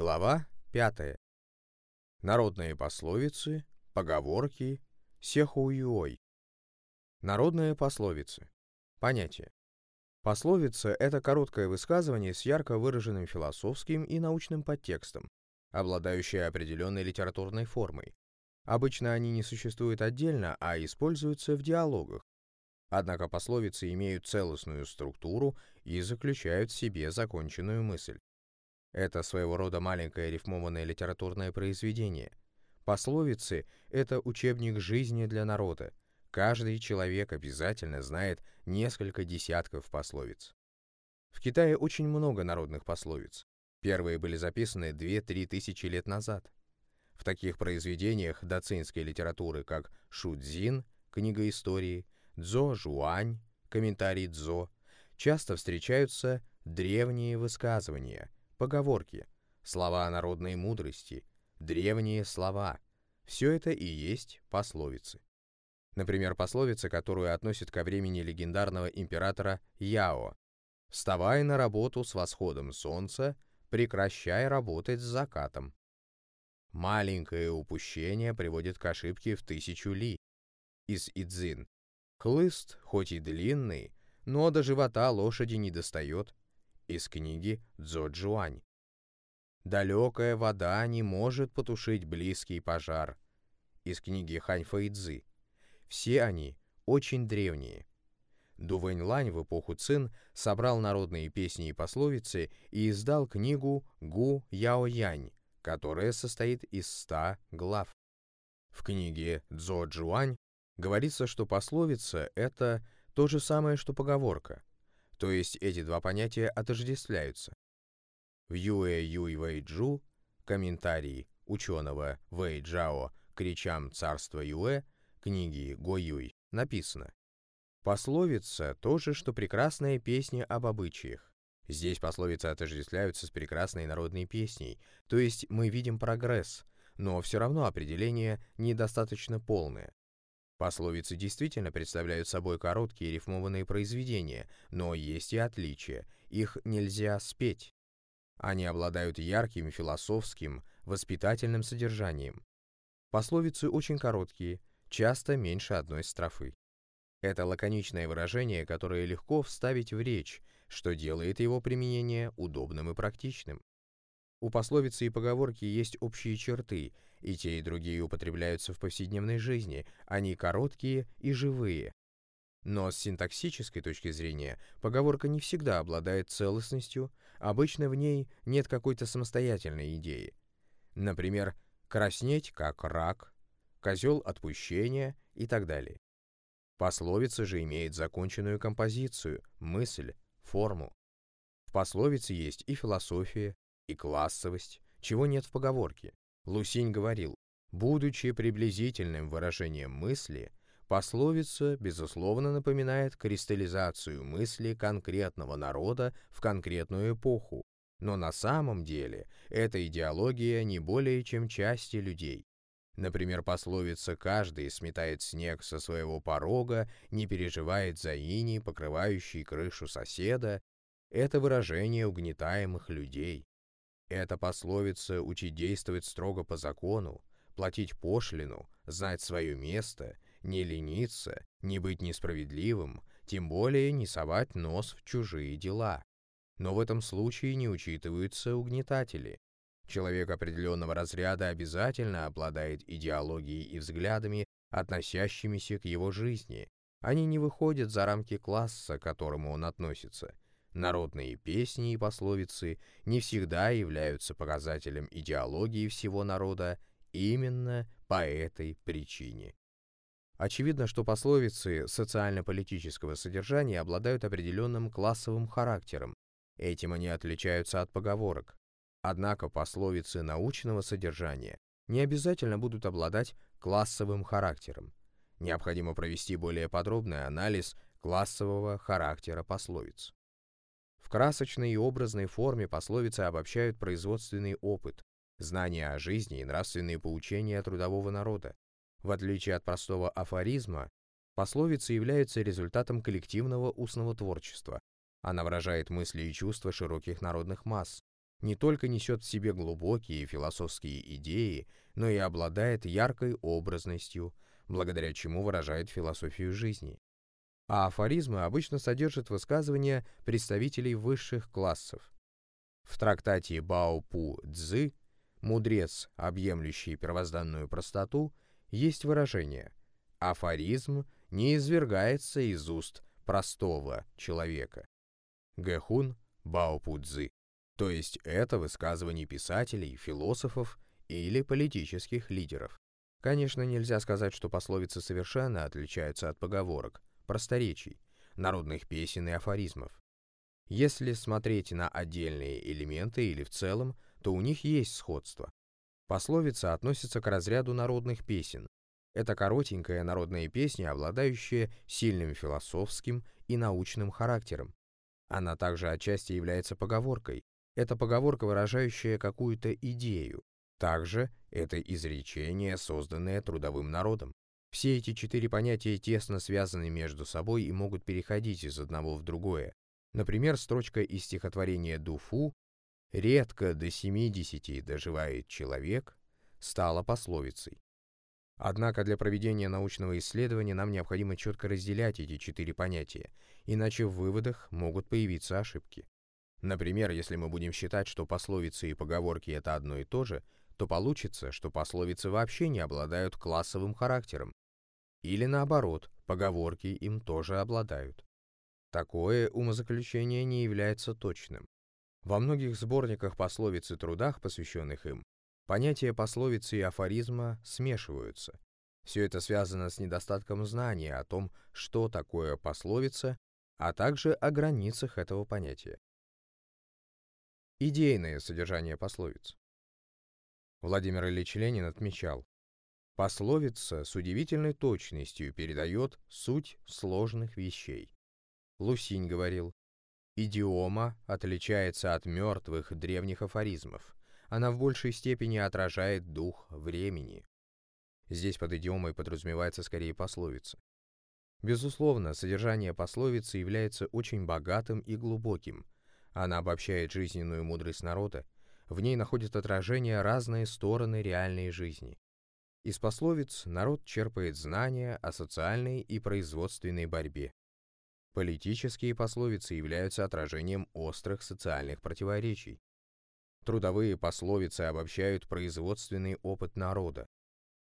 Глава 5. Народные пословицы, поговорки, сехуюой. Народные пословицы. Понятие. Пословица – это короткое высказывание с ярко выраженным философским и научным подтекстом, обладающее определенной литературной формой. Обычно они не существуют отдельно, а используются в диалогах. Однако пословицы имеют целостную структуру и заключают в себе законченную мысль. Это своего рода маленькое рифмованное литературное произведение. Пословицы — это учебник жизни для народа. Каждый человек обязательно знает несколько десятков пословиц. В Китае очень много народных пословиц. Первые были записаны 2-3 тысячи лет назад. В таких произведениях доцинской литературы, как Шудзин, книга истории, Цзо Жуань, комментарий Цзо, часто встречаются древние высказывания – поговорки, слова народной мудрости, древние слова. Все это и есть пословицы. Например, пословица, которую относят ко времени легендарного императора Яо. «Вставай на работу с восходом солнца, прекращай работать с закатом». Маленькое упущение приводит к ошибке в тысячу ли. Из Идзин. Хлыст, хоть и длинный, но до живота лошади не достает, из книги Цзо Джуань. «Далекая вода не может потушить близкий пожар» из книги Хань Фэйцзы. Все они очень древние. Ду Вэньлань в эпоху Цин собрал народные песни и пословицы и издал книгу Гу Яо Янь, которая состоит из ста глав. В книге Цзо Джуань говорится, что пословица — это то же самое, что поговорка. То есть эти два понятия отождествляются. В Юэ Юй Вэй Джу, комментарии ученого Вэй Джао к речам царства Юэ, книги Го Юй, написано «Пословица – то же, что прекрасная песня об обычаях. Здесь пословицы отождествляются с прекрасной народной песней, то есть мы видим прогресс, но все равно определение недостаточно полное. Пословицы действительно представляют собой короткие рифмованные произведения, но есть и отличия, их нельзя спеть. Они обладают ярким философским, воспитательным содержанием. Пословицы очень короткие, часто меньше одной строфы. Это лаконичное выражение, которое легко вставить в речь, что делает его применение удобным и практичным. У пословицы и поговорки есть общие черты, и те, и другие употребляются в повседневной жизни, они короткие и живые. Но с синтаксической точки зрения поговорка не всегда обладает целостностью, обычно в ней нет какой-то самостоятельной идеи. Например, «краснеть как рак», «козел отпущения» и так далее. Пословица же имеет законченную композицию, мысль, форму. В пословице есть и философия, и классовость, чего нет в поговорке. Лусинь говорил, будучи приблизительным выражением мысли, пословица, безусловно, напоминает кристаллизацию мысли конкретного народа в конкретную эпоху, но на самом деле эта идеология не более чем части людей. Например, пословица «каждый сметает снег со своего порога, не переживает за ини, покрывающий крышу соседа» — это выражение угнетаемых людей. Эта пословица учит действовать строго по закону, платить пошлину, знать свое место, не лениться, не быть несправедливым, тем более не совать нос в чужие дела. Но в этом случае не учитываются угнетатели. Человек определенного разряда обязательно обладает идеологией и взглядами, относящимися к его жизни. Они не выходят за рамки класса, к которому он относится – Народные песни и пословицы не всегда являются показателем идеологии всего народа именно по этой причине. Очевидно, что пословицы социально-политического содержания обладают определенным классовым характером. Этим они отличаются от поговорок. Однако пословицы научного содержания не обязательно будут обладать классовым характером. Необходимо провести более подробный анализ классового характера пословиц. В красочной и образной форме пословицы обобщают производственный опыт, знания о жизни и нравственные поучения трудового народа. В отличие от простого афоризма, пословица является результатом коллективного устного творчества. Она выражает мысли и чувства широких народных масс. не только несет в себе глубокие философские идеи, но и обладает яркой образностью, благодаря чему выражает философию жизни. А афоризмы обычно содержат высказывания представителей высших классов. В трактате Бао Пу Цзы «Мудрец, объемлющий первозданную простоту» есть выражение «Афоризм не извергается из уст простого человека». Гэхун Бао Пу Цзы. То есть это высказывание писателей, философов или политических лидеров. Конечно, нельзя сказать, что пословицы совершенно отличаются от поговорок, просторечий, народных песен и афоризмов. Если смотреть на отдельные элементы или в целом, то у них есть сходство. Пословица относится к разряду народных песен. Это коротенькая народная песня, обладающая сильным философским и научным характером. Она также отчасти является поговоркой. Это поговорка, выражающая какую-то идею. Также это изречение, созданное трудовым народом. Все эти четыре понятия тесно связаны между собой и могут переходить из одного в другое. Например, строчка из стихотворения Дуфу «Редко до семидесяти доживает человек» стала пословицей. Однако для проведения научного исследования нам необходимо четко разделять эти четыре понятия, иначе в выводах могут появиться ошибки. Например, если мы будем считать, что пословицы и поговорки — это одно и то же, то получится, что пословицы вообще не обладают классовым характером. Или наоборот, поговорки им тоже обладают. Такое умозаключение не является точным. Во многих сборниках пословиц и трудах, посвященных им, понятия пословицы и афоризма смешиваются. Все это связано с недостатком знания о том, что такое пословица, а также о границах этого понятия. Идейное содержание пословиц. Владимир Ильич Ленин отмечал, пословица с удивительной точностью передает суть сложных вещей. Лусинь говорил, идиома отличается от мертвых древних афоризмов. Она в большей степени отражает дух времени. Здесь под идиомой подразумевается скорее пословица. Безусловно, содержание пословицы является очень богатым и глубоким. Она обобщает жизненную мудрость народа, в ней находят отражение разные стороны реальной жизни. Из пословиц народ черпает знания о социальной и производственной борьбе. Политические пословицы являются отражением острых социальных противоречий. Трудовые пословицы обобщают производственный опыт народа.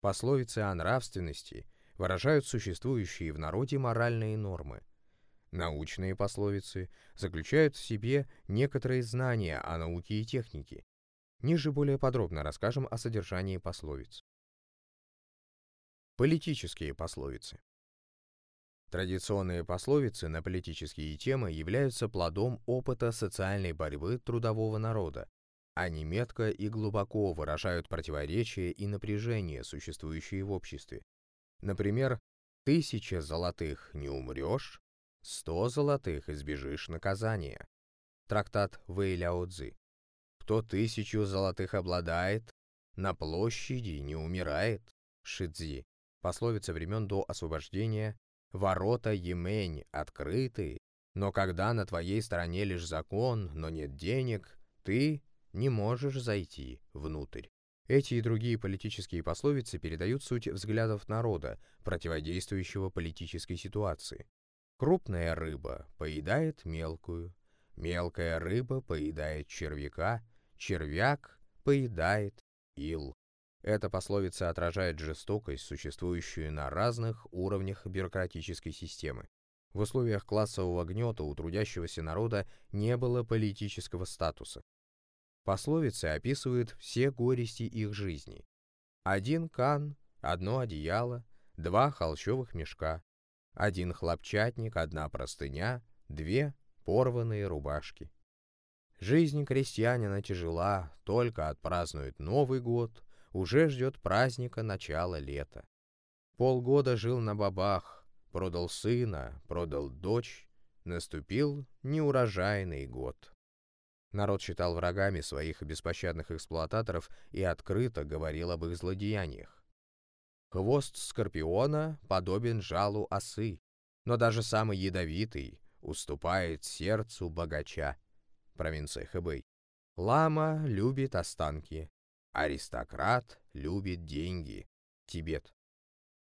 Пословицы о нравственности выражают существующие в народе моральные нормы – Научные пословицы заключают в себе некоторые знания о науке и технике. Ниже более подробно расскажем о содержании пословиц. Политические пословицы. Традиционные пословицы на политические темы являются плодом опыта социальной борьбы трудового народа. Они метко и глубоко выражают противоречия и напряжения, существующие в обществе. Например, «тысяча золотых не умрешь, Сто золотых избежишь наказания. Трактат Вэйляо Цзы. Кто тысячу золотых обладает, на площади не умирает. Шидзи. Пословица времен до освобождения. Ворота Емень открыты, но когда на твоей стороне лишь закон, но нет денег, ты не можешь зайти внутрь. Эти и другие политические пословицы передают суть взглядов народа, противодействующего политической ситуации. Крупная рыба поедает мелкую, мелкая рыба поедает червяка, червяк поедает ил. Эта пословица отражает жестокость, существующую на разных уровнях бюрократической системы. В условиях классового гнета у трудящегося народа не было политического статуса. Пословицы описывают все горести их жизни. Один кан, одно одеяло, два холщовых мешка, один хлопчатник, одна простыня, две порванные рубашки. Жизнь крестьянина тяжела, только отпразднует Новый год, уже ждет праздника начала лета. Полгода жил на бабах, продал сына, продал дочь, наступил неурожайный год. Народ считал врагами своих беспощадных эксплуататоров и открыто говорил об их злодеяниях. Хвост скорпиона подобен жалу осы, но даже самый ядовитый уступает сердцу богача. Провинция Хэбэй. Лама любит останки. Аристократ любит деньги. Тибет.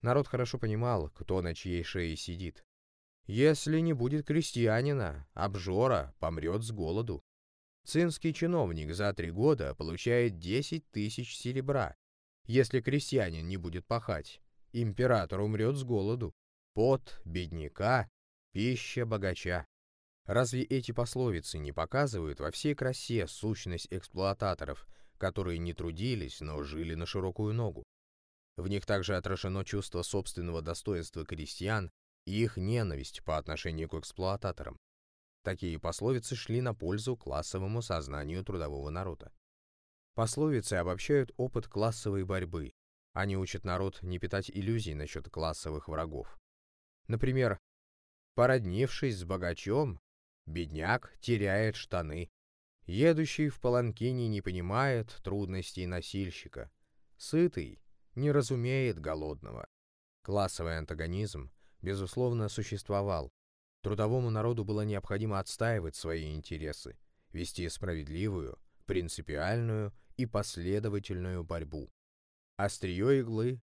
Народ хорошо понимал, кто на чьей шее сидит. Если не будет крестьянина, обжора помрет с голоду. Цинский чиновник за три года получает 10 тысяч серебра. Если крестьянин не будет пахать, император умрет с голоду. Пот бедняка, пища богача. Разве эти пословицы не показывают во всей красе сущность эксплуататоров, которые не трудились, но жили на широкую ногу? В них также отражено чувство собственного достоинства крестьян и их ненависть по отношению к эксплуататорам. Такие пословицы шли на пользу классовому сознанию трудового народа. Пословицы обобщают опыт классовой борьбы. Они учат народ не питать иллюзий насчет классовых врагов. Например, породнившись с богачом, Бедняк теряет штаны. Едущий в паланкине не понимает трудностей носильщика. Сытый не разумеет голодного. Классовый антагонизм, безусловно, существовал. Трудовому народу было необходимо отстаивать свои интересы, вести справедливую, принципиальную и последовательную борьбу. Острие иглы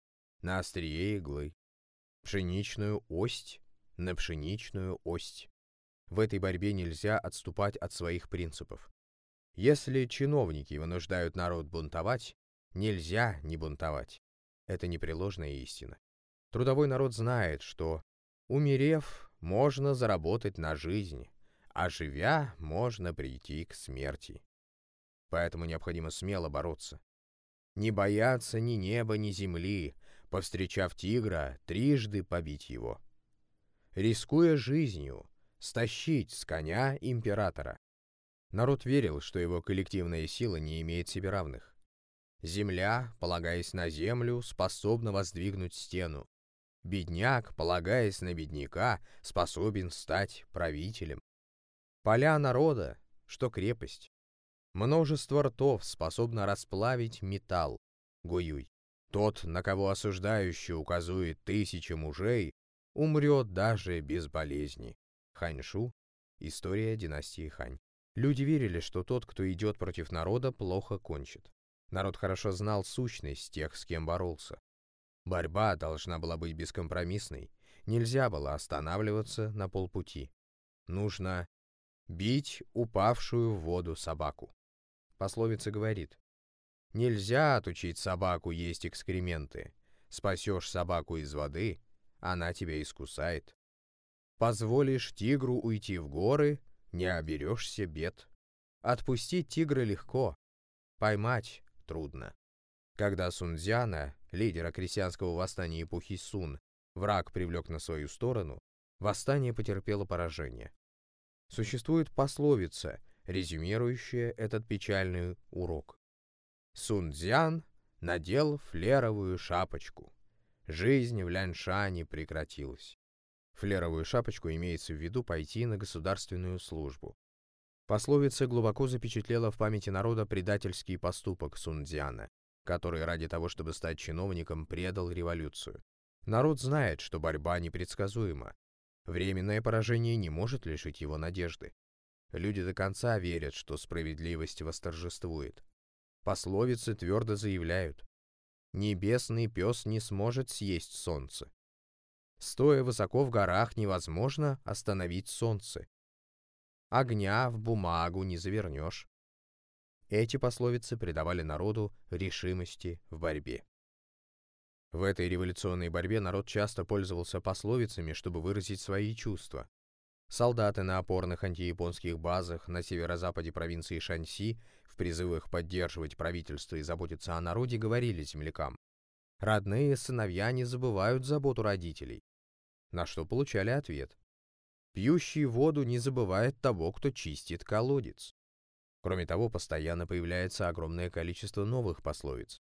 на острие иглы. Пшеничную ость на пшеничную ость. В этой борьбе нельзя отступать от своих принципов. Если чиновники вынуждают народ бунтовать, нельзя не бунтовать. Это непреложная истина. Трудовой народ знает, что, умерев, можно заработать на жизнь, а живя, можно прийти к смерти. Поэтому необходимо смело бороться. Не бояться ни неба, ни земли, повстречав тигра, трижды побить его. Рискуя жизнью, стащить с коня императора. Народ верил, что его коллективная сила не имеет себе равных. Земля, полагаясь на землю, способна воздвигнуть стену. Бедняк, полагаясь на бедняка, способен стать правителем. Поля народа, что крепость. Множество ртов способно расплавить металл. Гуюй. Тот, на кого осуждающий указует тысячи мужей, умрет даже без болезни. Ханьшу. История династии Хань. Люди верили, что тот, кто идет против народа, плохо кончит. Народ хорошо знал сущность тех, с кем боролся. Борьба должна была быть бескомпромиссной. Нельзя было останавливаться на полпути. Нужно бить упавшую в воду собаку. Пословица говорит, нельзя отучить собаку есть экскременты. Спасешь собаку из воды, она тебя искусает. Позволишь тигру уйти в горы, не оберешься бед. Отпустить тигра легко, поймать трудно. Когда Сунцзяна, лидера крестьянского восстания эпохи Сун, враг привлек на свою сторону, восстание потерпело поражение. Существует пословица, резюмирующая этот печальный урок. Сунцзян надел флеровую шапочку. Жизнь в Ляншане прекратилась. Флеровую шапочку имеется в виду пойти на государственную службу. Пословица глубоко запечатлела в памяти народа предательский поступок Сунцзяна, который ради того, чтобы стать чиновником, предал революцию. Народ знает, что борьба непредсказуема. Временное поражение не может лишить его надежды. Люди до конца верят, что справедливость восторжествует. Пословицы твердо заявляют, «Небесный пес не сможет съесть солнце». Стоя высоко в горах, невозможно остановить солнце. Огня в бумагу не завернешь. Эти пословицы придавали народу решимости в борьбе. В этой революционной борьбе народ часто пользовался пословицами, чтобы выразить свои чувства. Солдаты на опорных антияпонских базах на северо-западе провинции Шаньси в призывах поддерживать правительство и заботиться о народе говорили землякам. Родные сыновья не забывают заботу родителей на что получали ответ. Пьющий воду не забывает того, кто чистит колодец. Кроме того, постоянно появляется огромное количество новых пословиц.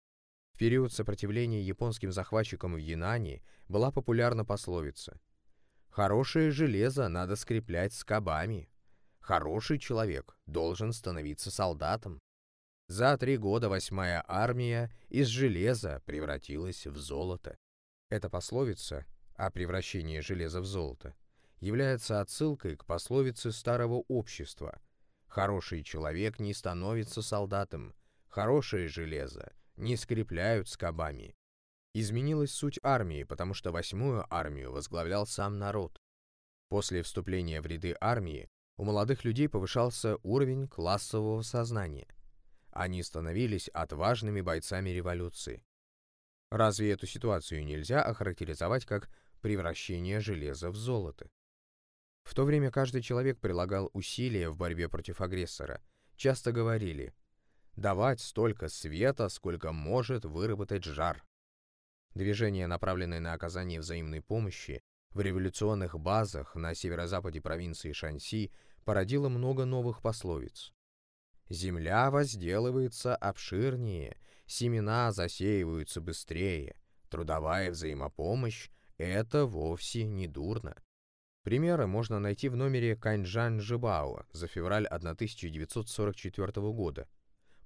В период сопротивления японским захватчикам в Янане была популярна пословица «Хорошее железо надо скреплять скобами. Хороший человек должен становиться солдатом». За три года восьмая армия из железа превратилась в золото. Эта пословица а превращение железа в золото, является отсылкой к пословице старого общества Хороший человек не становится солдатом, хорошее железо не скрепляют скобами. Изменилась суть армии, потому что восьмую армию возглавлял сам народ. После вступления в ряды армии у молодых людей повышался уровень классового сознания. Они становились отважными бойцами революции. Разве эту ситуацию нельзя охарактеризовать как превращение железа в золото? В то время каждый человек прилагал усилия в борьбе против агрессора. Часто говорили «давать столько света, сколько может выработать жар». Движение, направленное на оказание взаимной помощи, в революционных базах на северо-западе провинции Шанси породило много новых пословиц. «Земля возделывается обширнее, семена засеиваются быстрее, трудовая взаимопомощь — это вовсе не дурно». Примеры можно найти в номере Каньжан Жибао за февраль 1944 года.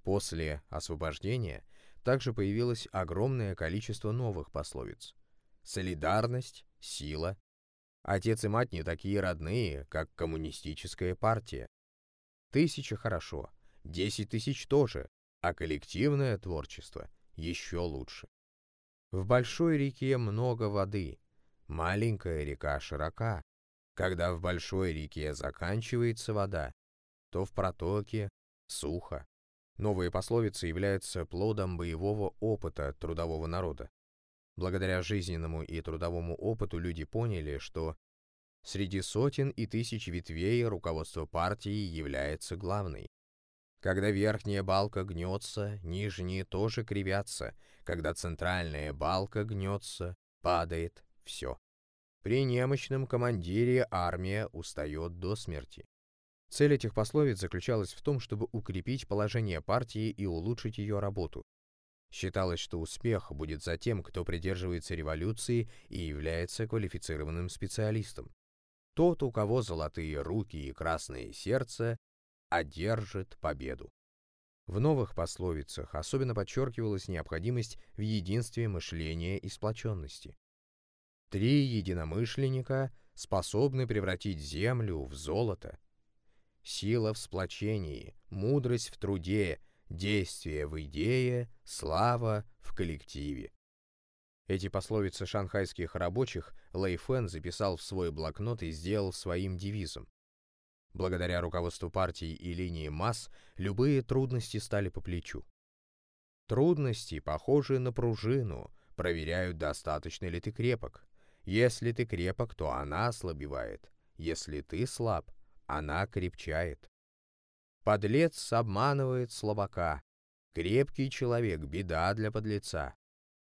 После освобождения также появилось огромное количество новых пословиц. Солидарность, сила. Отец и мать не такие родные, как коммунистическая партия. Тысяча хорошо, десять тысяч тоже, а коллективное творчество еще лучше. В большой реке много воды, маленькая река широка, когда в большой реке заканчивается вода, то в протоке сухо. Новые пословицы являются плодом боевого опыта трудового народа. Благодаря жизненному и трудовому опыту люди поняли, что среди сотен и тысяч ветвей руководство партии является главной. Когда верхняя балка гнется, нижние тоже кривятся. Когда центральная балка гнется, падает все. При немощном командире армия устает до смерти. Цель этих пословиц заключалась в том, чтобы укрепить положение партии и улучшить ее работу. Считалось, что успех будет за тем, кто придерживается революции и является квалифицированным специалистом. Тот, у кого золотые руки и красное сердце, одержит победу. В новых пословицах особенно подчеркивалась необходимость в единстве мышления и сплоченности. Три единомышленника способны превратить землю в золото. Сила в сплочении, мудрость в труде, действие в идее, слава в коллективе. Эти пословицы шанхайских рабочих Лэй Фэн записал в свой блокнот и сделал своим девизом. Благодаря руководству партии и линии масс, любые трудности стали по плечу. Трудности, похожие на пружину, проверяют, достаточно ли ты крепок. Если ты крепок, то она ослабевает. Если ты слаб, она крепчает. Подлец обманывает слабака. Крепкий человек — беда для подлеца.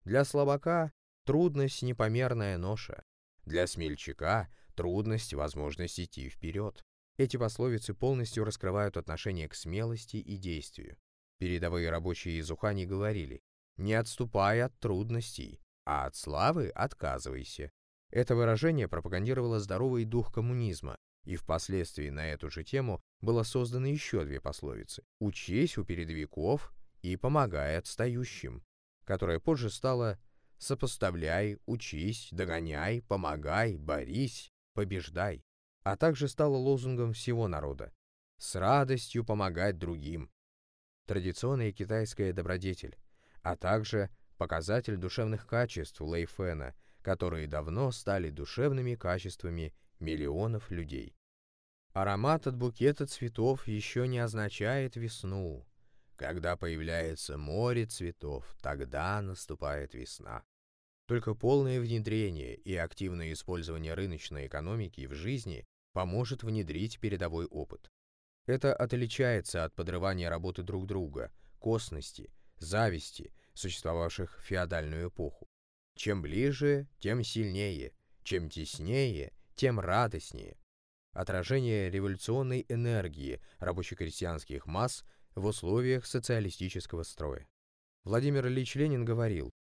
Для слабака — трудность непомерная ноша. Для смельчака — трудность возможность идти вперед. Эти пословицы полностью раскрывают отношение к смелости и действию. Передовые рабочие из Ухани говорили, «Не отступай от трудностей, а от славы отказывайся. Это выражение пропагандировало здоровый дух коммунизма, и впоследствии на эту же тему было создано еще две пословицы «Учись у передовиков» и «Помогай отстающим», которая позже стала «Сопоставляй, учись, догоняй, помогай, борись, побеждай», а также стала лозунгом всего народа «С радостью помогать другим». Традиционная китайская добродетель, а также показатель душевных качеств Лэйфэна – которые давно стали душевными качествами миллионов людей. Аромат от букета цветов еще не означает весну. Когда появляется море цветов, тогда наступает весна. Только полное внедрение и активное использование рыночной экономики в жизни поможет внедрить передовой опыт. Это отличается от подрывания работы друг друга, косности, зависти, существовавших в феодальную эпоху. Чем ближе, тем сильнее, чем теснее, тем радостнее. Отражение революционной энергии рабоче-крестьянских масс в условиях социалистического строя. Владимир Ильич Ленин говорил,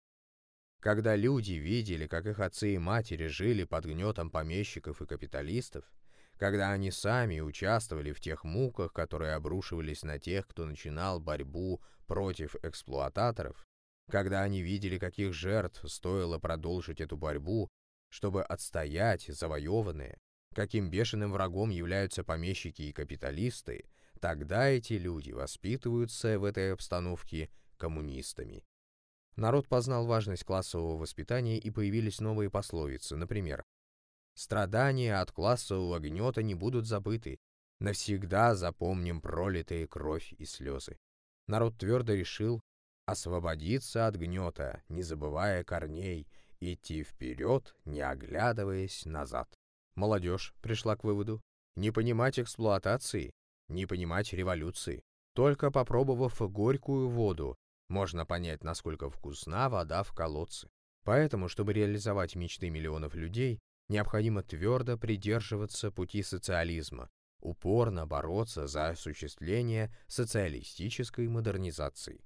когда люди видели, как их отцы и матери жили под гнетом помещиков и капиталистов, когда они сами участвовали в тех муках, которые обрушивались на тех, кто начинал борьбу против эксплуататоров, когда они видели, каких жертв стоило продолжить эту борьбу, чтобы отстоять завоеванные, каким бешеным врагом являются помещики и капиталисты, тогда эти люди воспитываются в этой обстановке коммунистами. Народ познал важность классового воспитания и появились новые пословицы, например, «Страдания от классового гнета не будут забыты, навсегда запомним пролитые кровь и слезы». Народ твердо решил освободиться от гнета, не забывая корней, идти вперед, не оглядываясь назад. Молодежь пришла к выводу, не понимать эксплуатации, не понимать революции. Только попробовав горькую воду, можно понять, насколько вкусна вода в колодце. Поэтому, чтобы реализовать мечты миллионов людей, необходимо твердо придерживаться пути социализма, упорно бороться за осуществление социалистической модернизации.